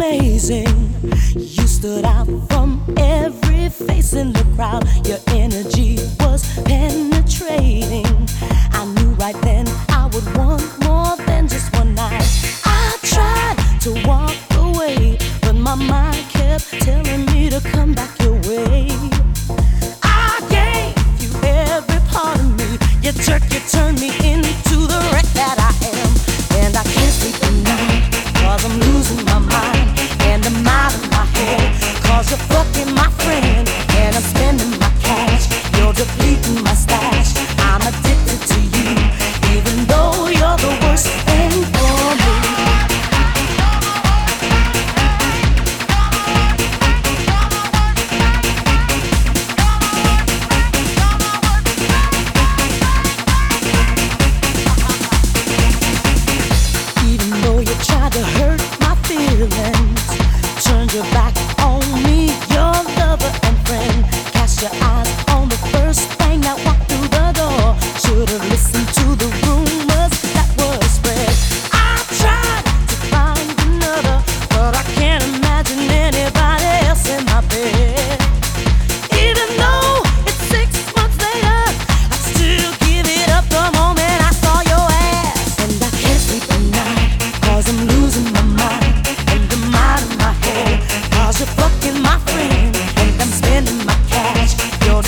amazing. You stood out from every face in the crowd. Your energy was penetrating. I knew right then I would want more than just one night. I tried to walk away, but my mind.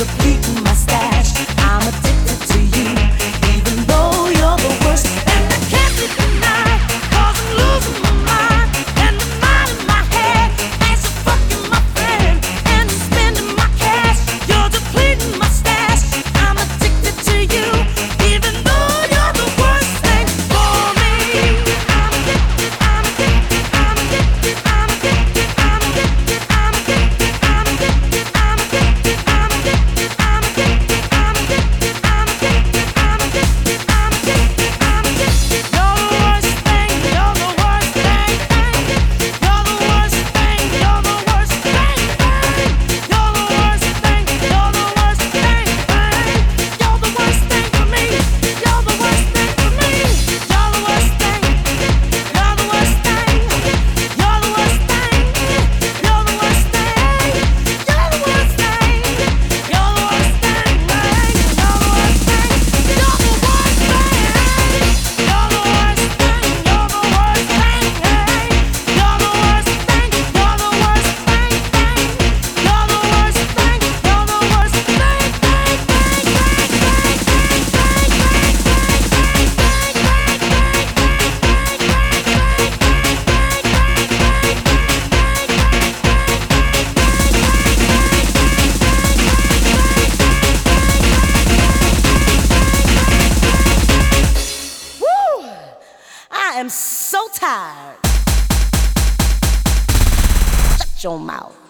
complete am so tired. Shut your mouth.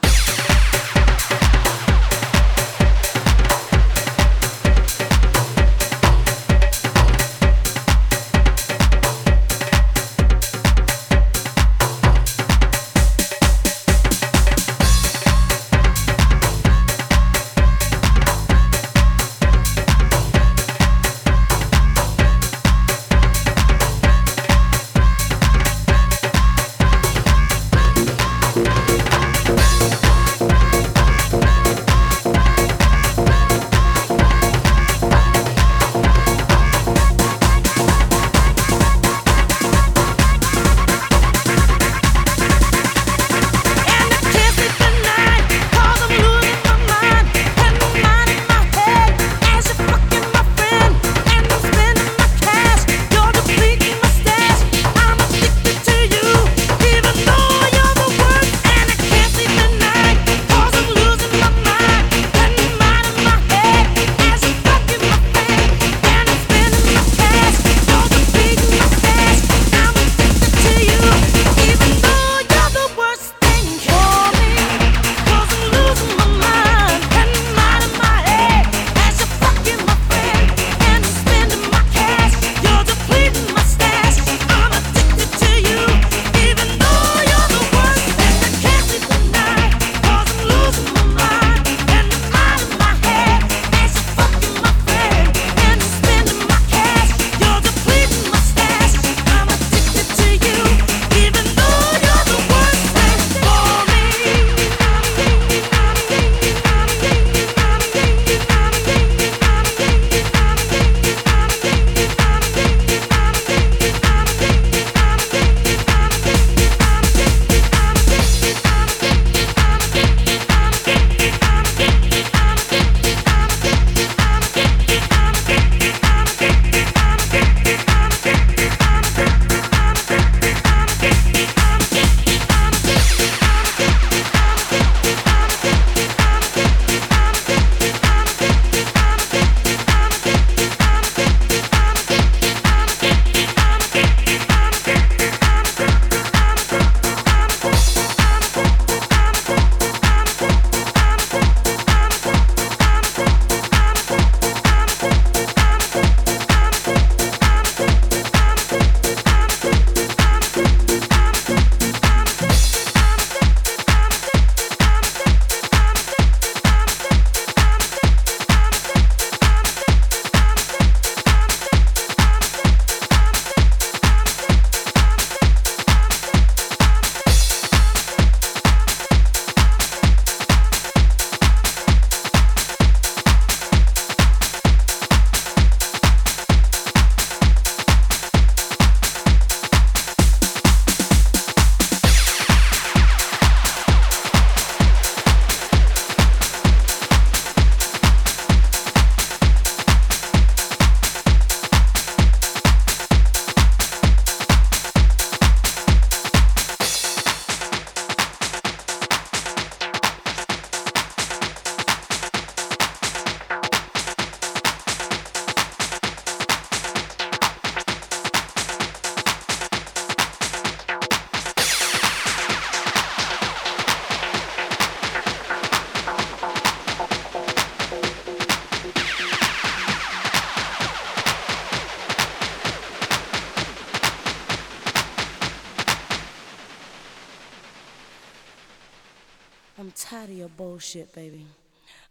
I'm tired of your bullshit, baby.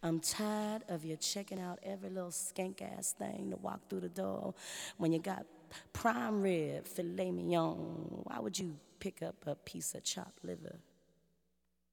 I'm tired of you checking out every little skank ass thing to walk through the door when you got prime rib, filet mignon. Why would you pick up a piece of chopped liver?